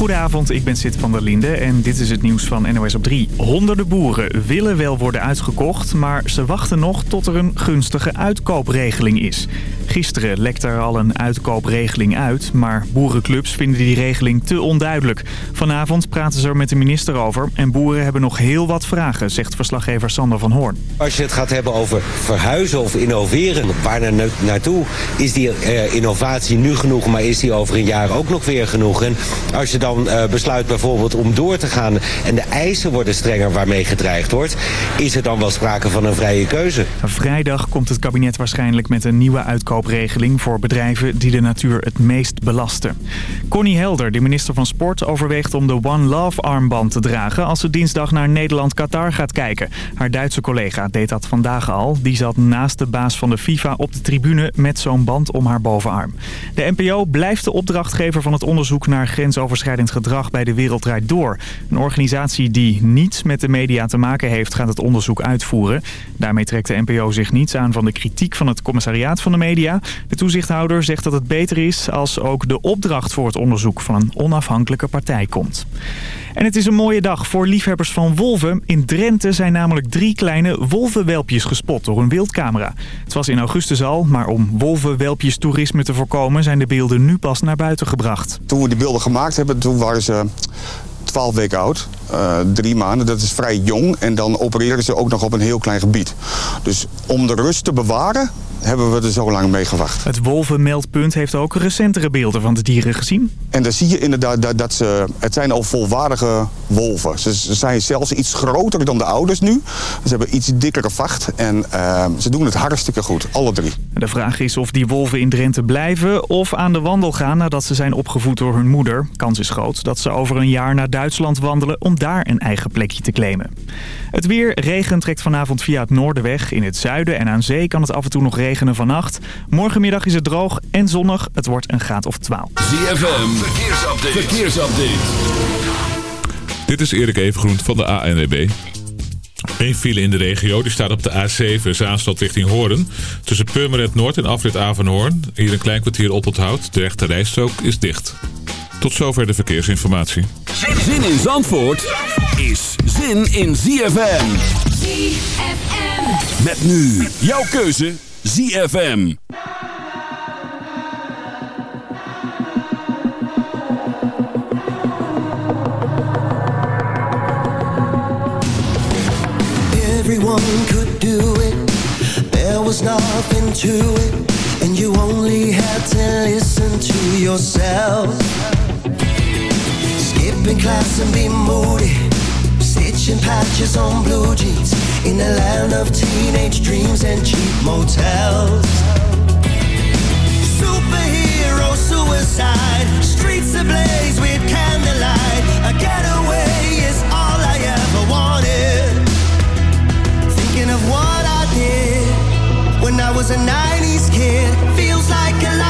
Goedenavond, ik ben Sid van der Linde en dit is het nieuws van NOS op 3. Honderden boeren willen wel worden uitgekocht, maar ze wachten nog tot er een gunstige uitkoopregeling is. Gisteren lekte er al een uitkoopregeling uit, maar boerenclubs vinden die regeling te onduidelijk. Vanavond praten ze er met de minister over en boeren hebben nog heel wat vragen, zegt verslaggever Sander van Hoorn. Als je het gaat hebben over verhuizen of innoveren, waar naar, naartoe is die uh, innovatie nu genoeg, maar is die over een jaar ook nog weer genoeg? En als je dan uh, besluit bijvoorbeeld om door te gaan en de eisen worden strenger waarmee gedreigd wordt, is er dan wel sprake van een vrije keuze? Vrijdag komt het kabinet waarschijnlijk met een nieuwe voor bedrijven die de natuur het meest belasten. Connie Helder, de minister van Sport, overweegt om de One Love armband te dragen als ze dinsdag naar Nederland-Qatar gaat kijken. Haar Duitse collega deed dat vandaag al. Die zat naast de baas van de FIFA op de tribune met zo'n band om haar bovenarm. De NPO blijft de opdrachtgever van het onderzoek naar grensoverschrijdend gedrag bij de Wereld Door. Een organisatie die niets met de media te maken heeft gaat het onderzoek uitvoeren. Daarmee trekt de NPO zich niets aan van de kritiek van het commissariaat van de media. De toezichthouder zegt dat het beter is als ook de opdracht voor het onderzoek van een onafhankelijke partij komt. En het is een mooie dag voor liefhebbers van wolven. In Drenthe zijn namelijk drie kleine wolvenwelpjes gespot door een wildcamera. Het was in augustus al, maar om wolvenwelpjes toerisme te voorkomen... zijn de beelden nu pas naar buiten gebracht. Toen we die beelden gemaakt hebben, toen waren ze 12 weken oud. Uh, drie maanden, dat is vrij jong. En dan opereren ze ook nog op een heel klein gebied. Dus om de rust te bewaren hebben we er zo lang mee gewacht. Het wolvenmeldpunt heeft ook recentere beelden van de dieren gezien. En dan zie je inderdaad dat, dat ze... Het zijn al volwaardige wolven. Ze, ze, zijn zelfs iets groter dan de ouders nu. Ze hebben iets dikkere vacht. En uh, ze doen het hartstikke goed, alle drie. De vraag is of die wolven in Drenthe blijven... of aan de wandel gaan nadat ze zijn opgevoed door hun moeder. Kans is groot dat ze over een jaar naar Duitsland wandelen... om daar een eigen plekje te claimen. Het weer, regen trekt vanavond via het noorden weg. In het zuiden en aan zee kan het af en toe nog regenen vannacht. Morgenmiddag is het droog en zonnig. Het wordt een graad of 12. ZFM, verkeersupdate. verkeersupdate. Dit is Erik Evengroen van de ANWB. Eén file in de regio, die staat op de A7 Zaanstad richting Hoorn. Tussen Purmerend Noord en afrit Avanhoorn. Hier een klein kwartier op onthoud. De rechte rijstrook is dicht. Tot zover de verkeersinformatie. Zin in Zandvoort is zin in ZFM. ZFM. Met nu jouw keuze ZFM. Everyone could do it. There was nothing to it. And you only had to listen to yourself. Skipping class and be moody. Stitching patches on blue jeans. In the land of teenage dreams and cheap motels. Superhero suicide. Streets ablaze with candlelight. I was a 90s kid. Feels like a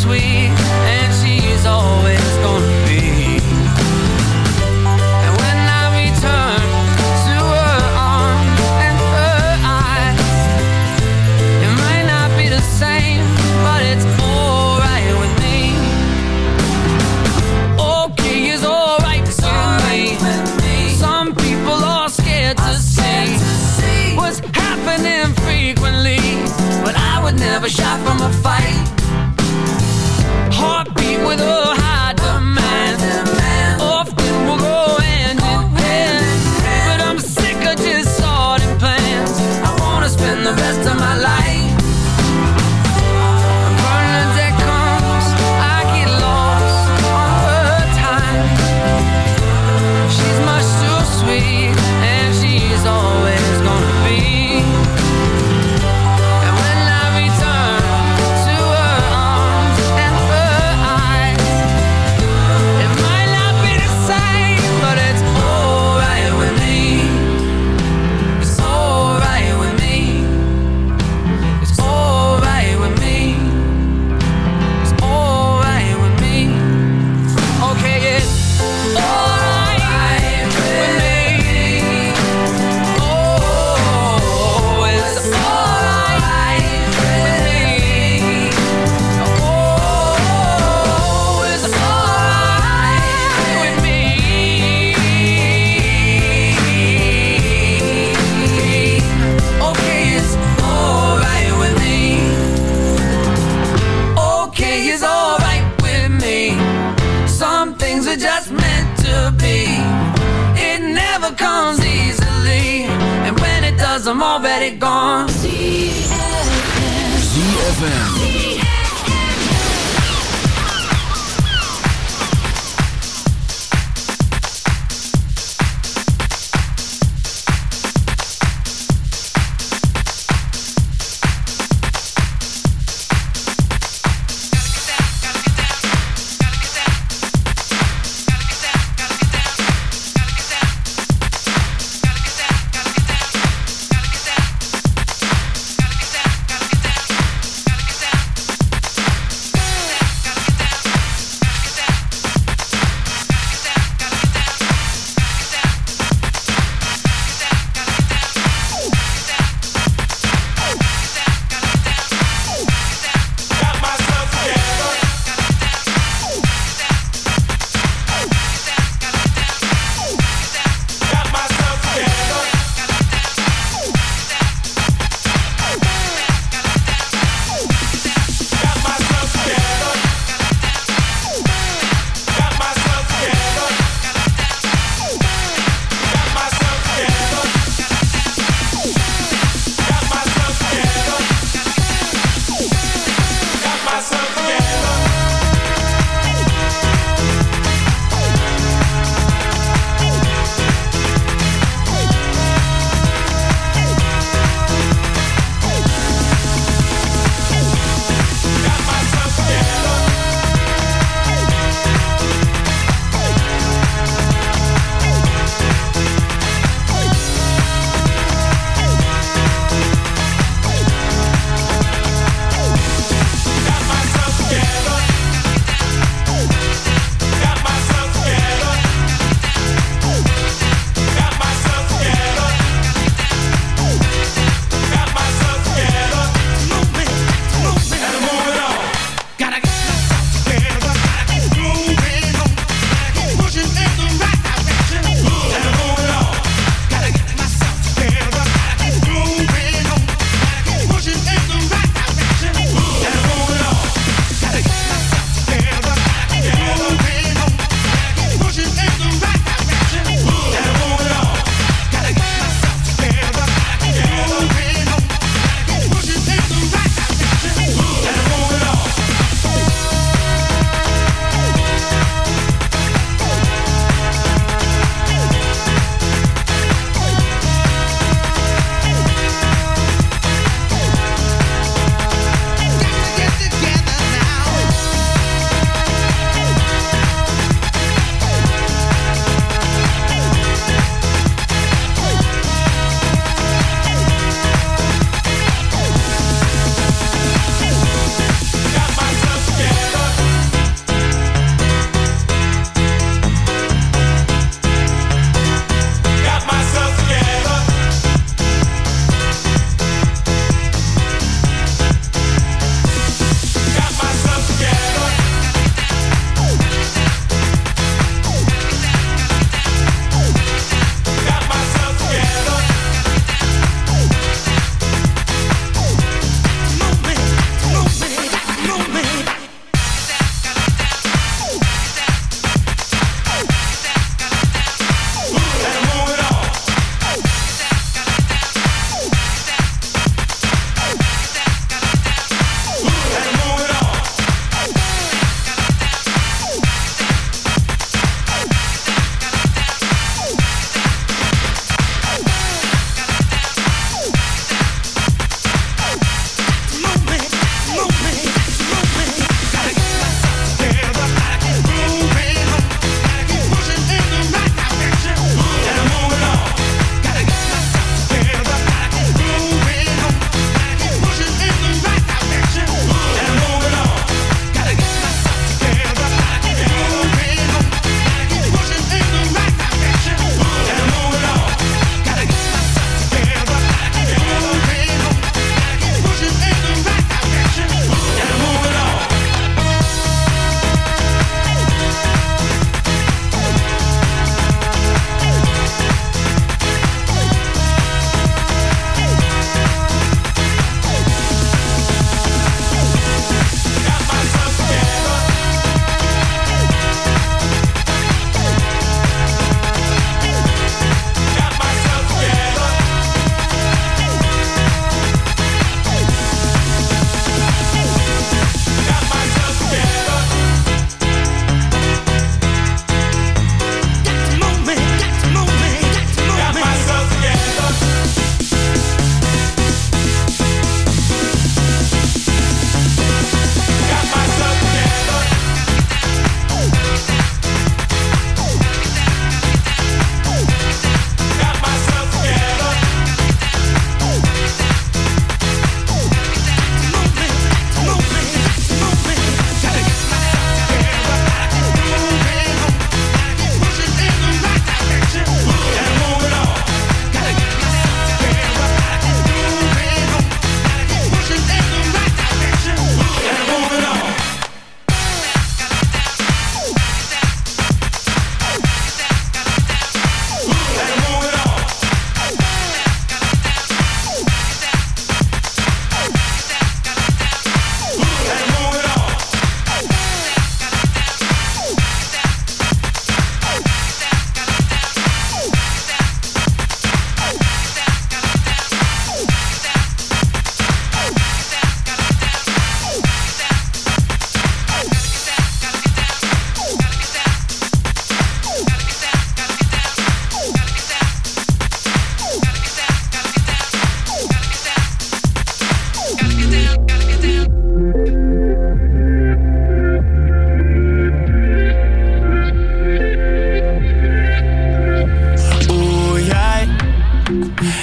Sweet, and she's always gonna be. And when I return to her arms and her eyes, it might not be the same, but it's alright with me. Okay is alright with me. Some people are scared to see what's happening frequently, but I would never shy from a fight.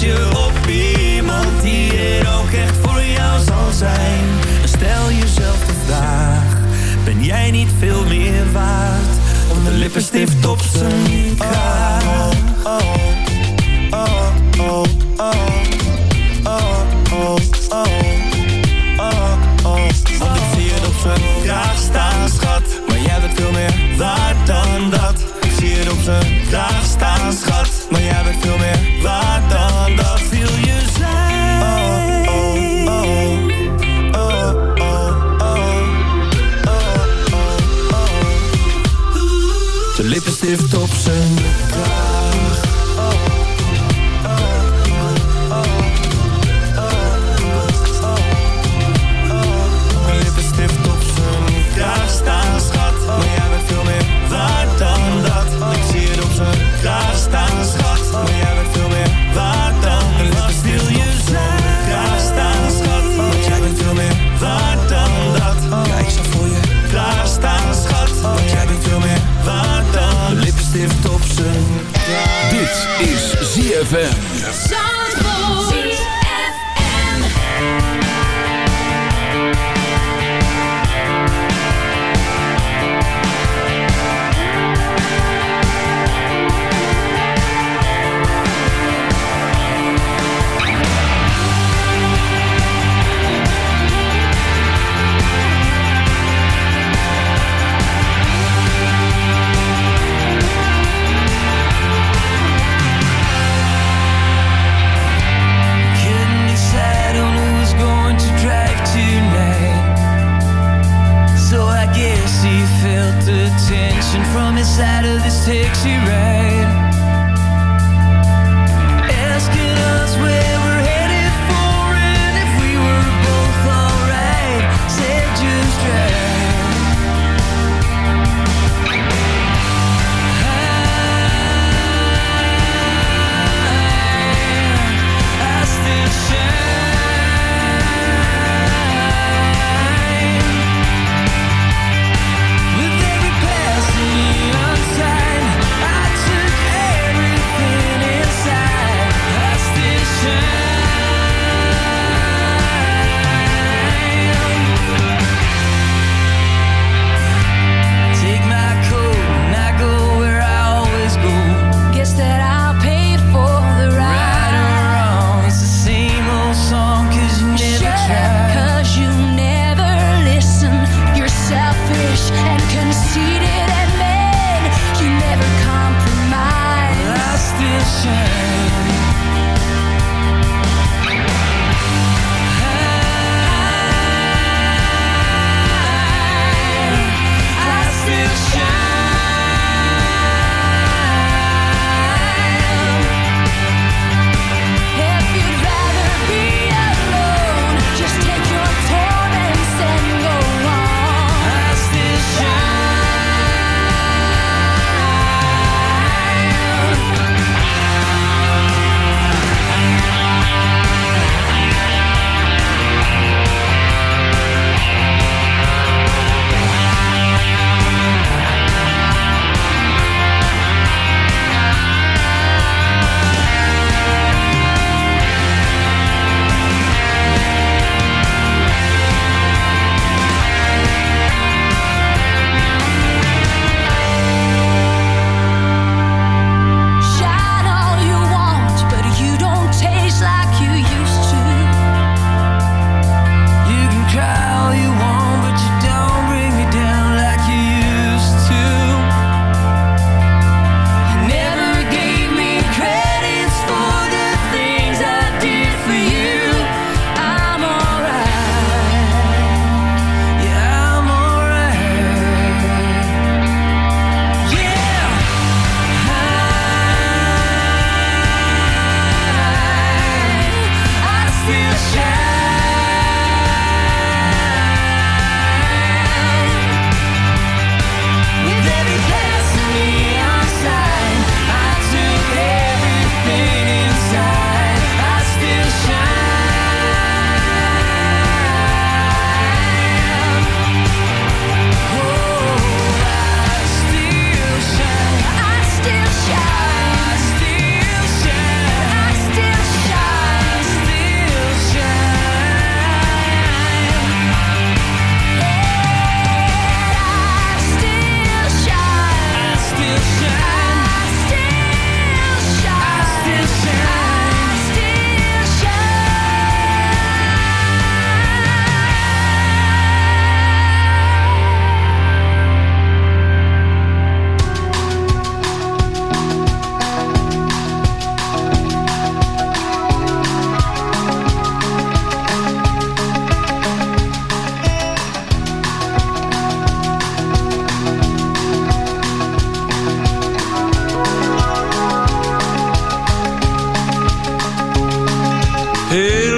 Je op iemand die er ook echt voor jou zal zijn? Stel jezelf de vraag, ben jij niet veel meer waard? Om de lippenstift op zijn kraag. ZFM. out of this taxi ride Heel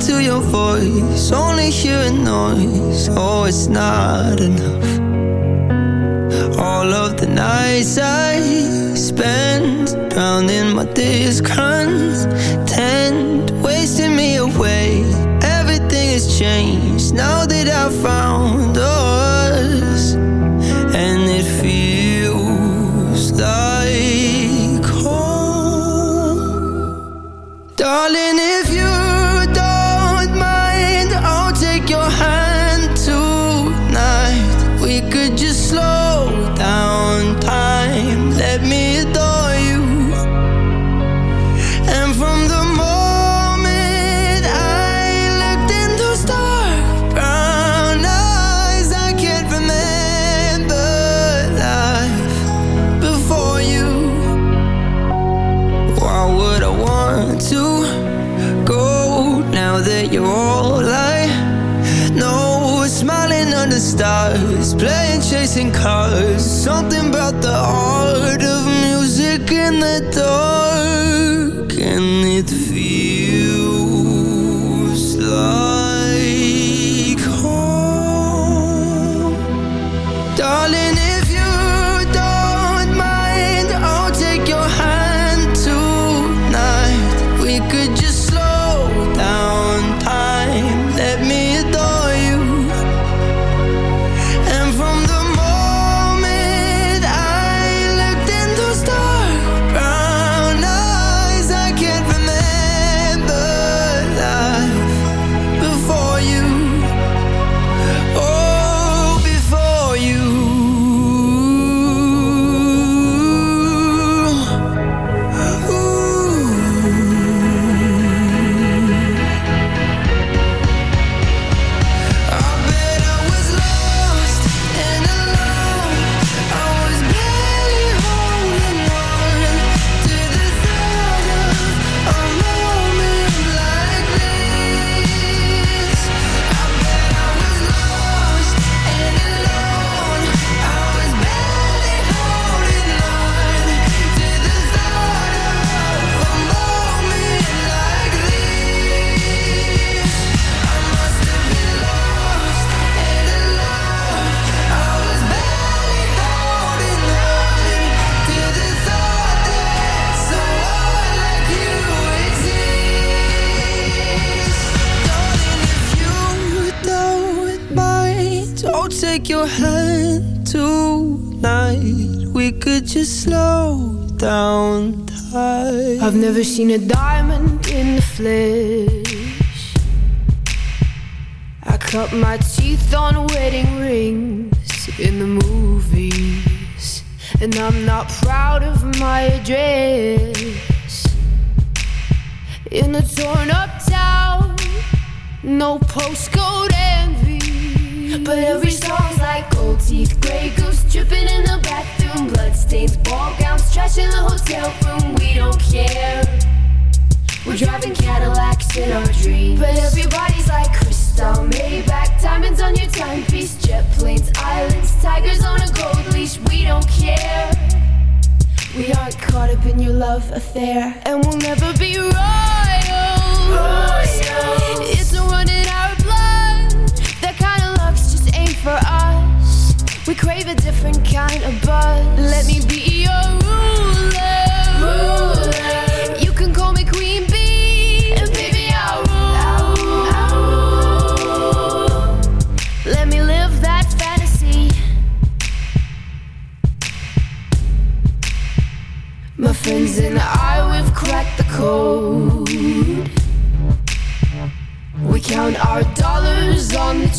to your voice, only hearing noise. Oh, it's not enough. All of the nights I spend drowning my discontent, wasting me away. Everything has changed now that I found. Something I've never seen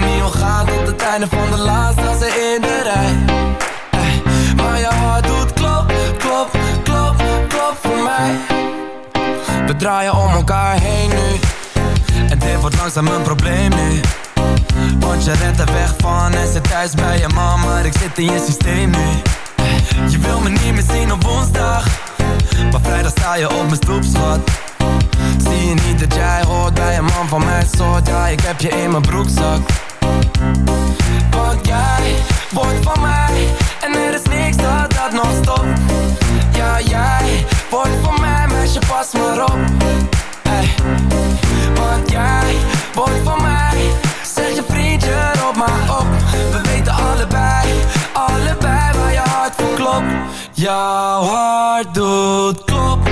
Niet ontgaan tot het einde van de laatste als in de rij. Ey, Maar je hart doet klop, klop, klop, klop draaien om elkaar heen nu. En dit wordt langzaam een probleem nu. Want je rent er weg van en zit thuis bij je mama ik zit in je systeem nu. Je wil me niet meer zien op woensdag. Maar vrijdag sta je op mijn stoep, schat. Zie je niet dat jij hoort bij een man van mijn soort? Ja, ik heb je in mijn broekzak Want jij wordt van mij En er is niks dat dat nog stopt. Ja, jij wordt van mij, meisje, pas maar op. Ey. Want jij wordt van mij Zeg je vriendje, op maar op. We weten allebei, allebei waar je hart voor klopt. Jouw hart doet klop,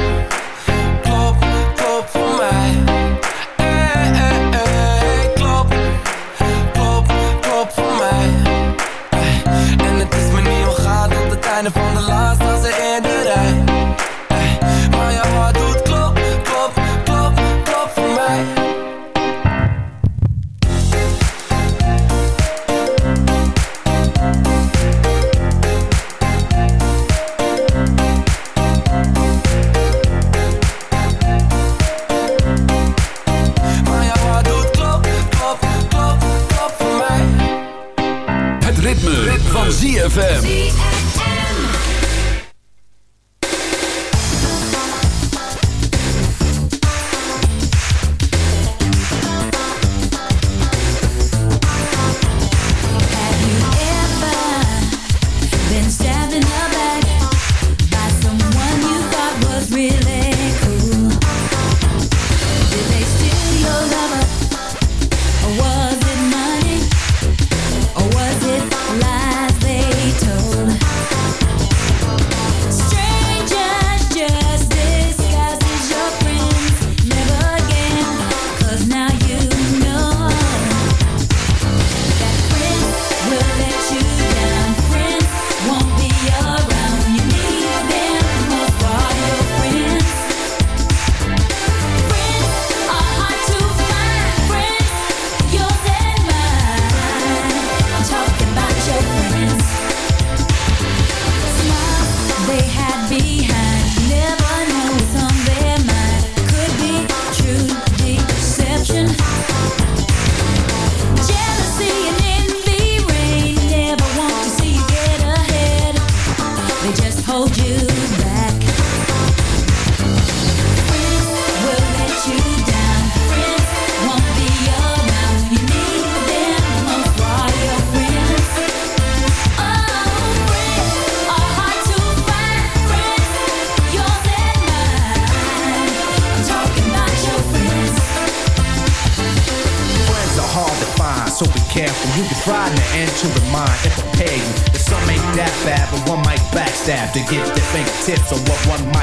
ritme, van ZFM.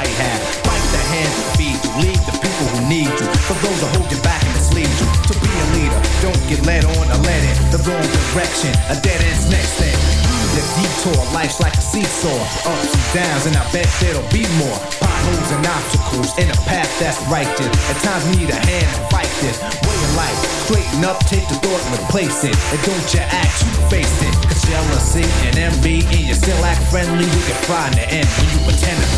Might have. Bite the hand that feed you, lead the people who need you. For those who hold you back and mislead you. To be a leader, don't get led on or led in the wrong direction. A dead end's next thing. The detour, life's like a seesaw, ups and downs, and I bet there'll be more potholes and obstacles in a path that's righteous. At times need a hand to fight this way of life. Straighten up, take the thought and replace it, and don't you act, you face it. Cause jealousy and envy, and you still act friendly, you can find the end when you pretend to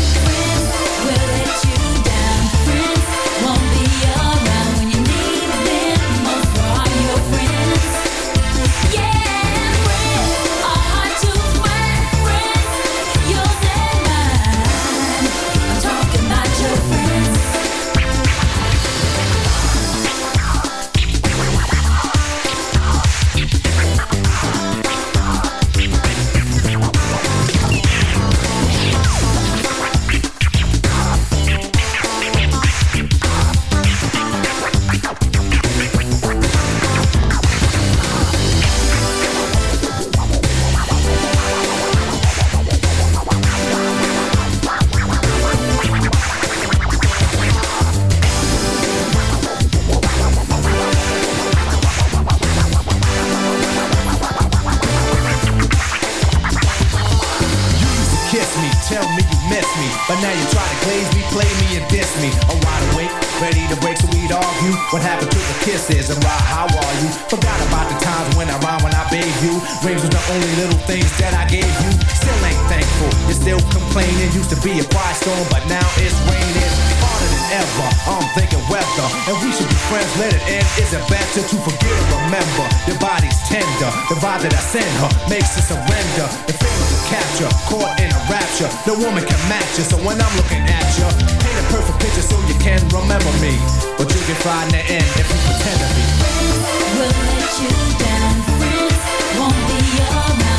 tender. The vibe that I send her makes her surrender. The feeling to capture, caught in a rapture. No woman can match you. So when I'm looking at you, paint a perfect picture so you can remember me. But you can find the end if you pretend to be. Will let you down. Friends won't be around. You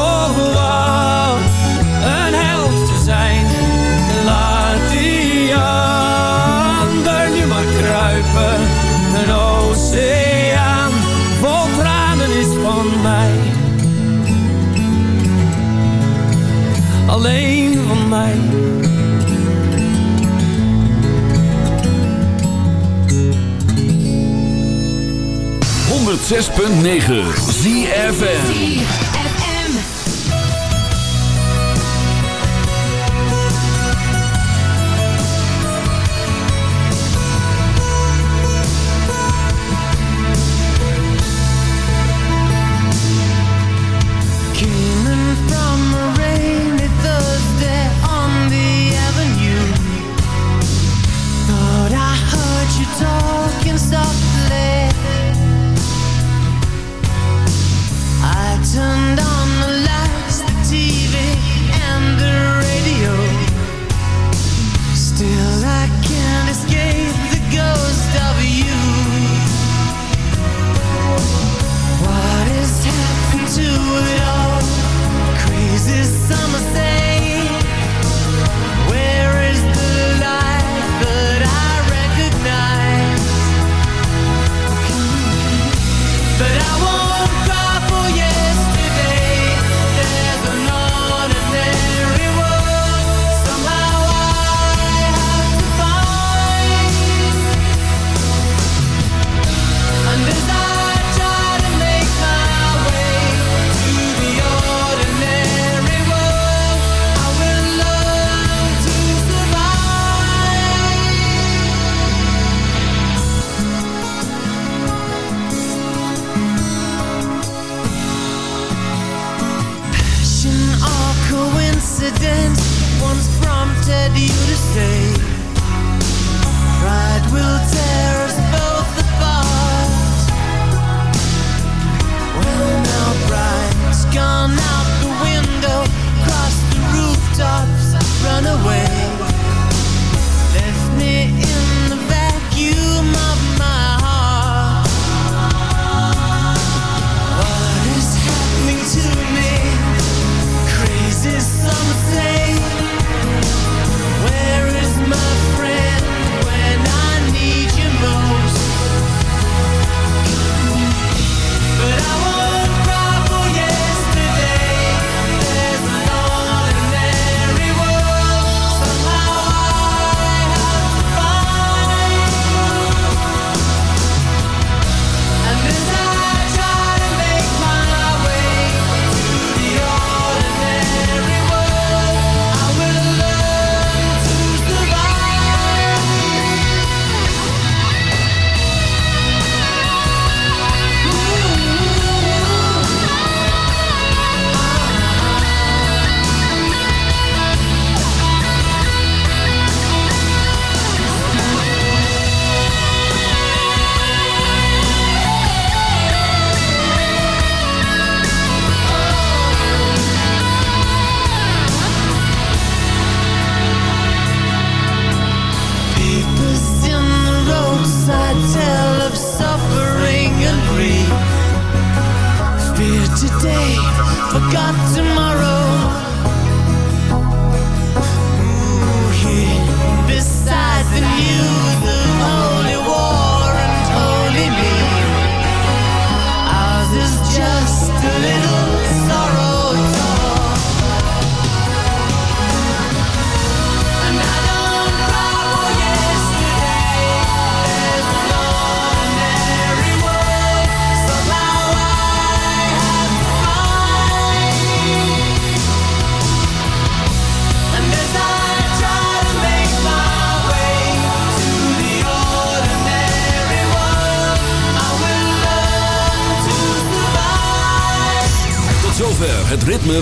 Alleen van mij. Punt negen ZFM.